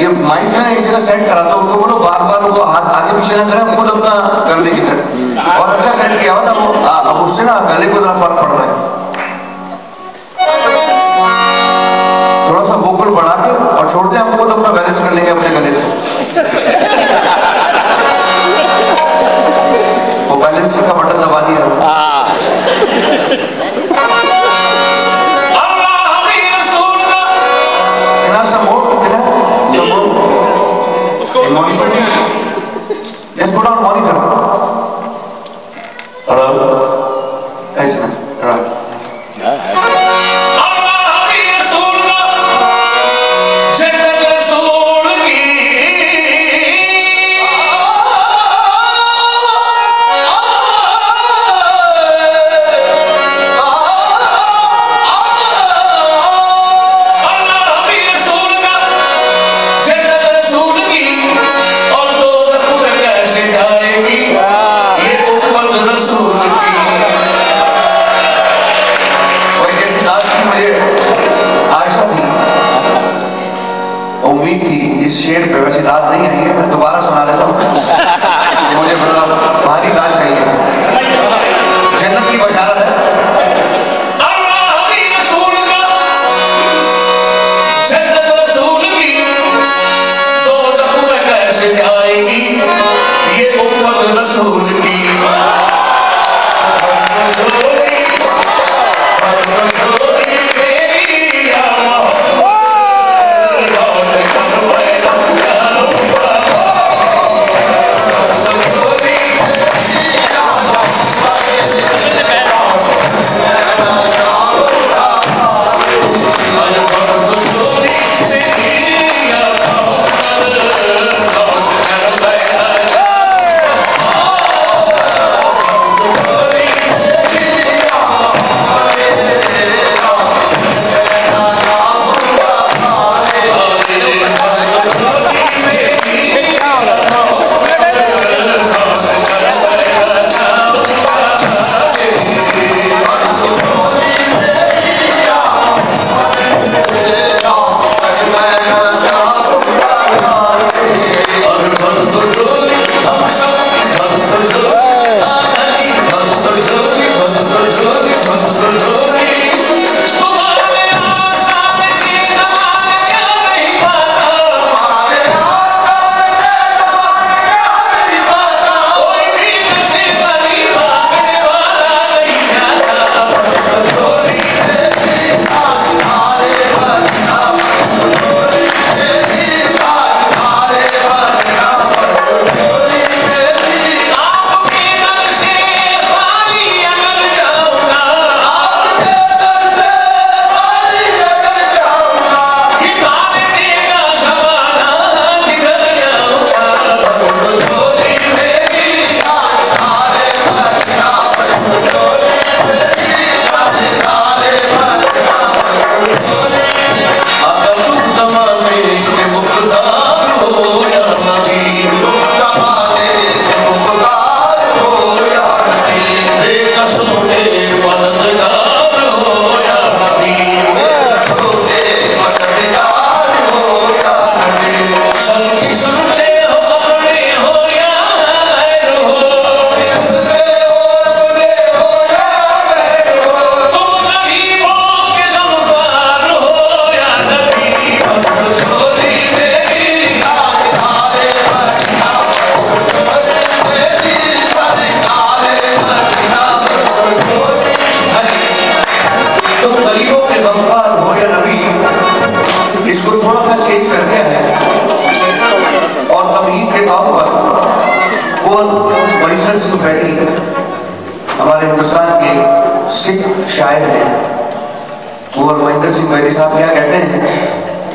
یہ مائک میں ایک جگہ سیٹ کرا تھا ان کو بار بار وہ ہاتھ آگے پیچھے نہ کریں، خود اپنا کر لے گی سیٹ اور اچھا سیٹ کیا ہوا تھا اب اس سے نا گلے کو ذرا فرق پڑ رہا ہے۔ تھوڑا سا ووکل بڑھا کے اور چھوڑتے ہیں، ہم خود اپنا بیلنس کر لیں گے امید تھی اس شعر پہ ویسے داد نہیں آئی ہے میں دوبارہ سنا لیتا ہوں۔ مجھے بڑا بھاری داد چاہیے۔ جنت کی بشارت سکھ شاعر ہیں۔ وہ مہندر سنگھ بیٹی صاحب کیا کہتے ہیں،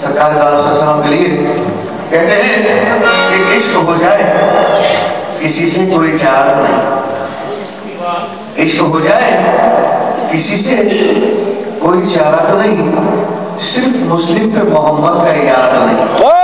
سرکار السلام کے لیے کہتے ہیں کہ عشق ہو جائے، کسی سے کوئی چار نہیں۔ عشق ہو جائے، کسی سے کوئی چارہ تو نہیں۔ صرف مسلم پہ محمد کا ارادہ نہیں۔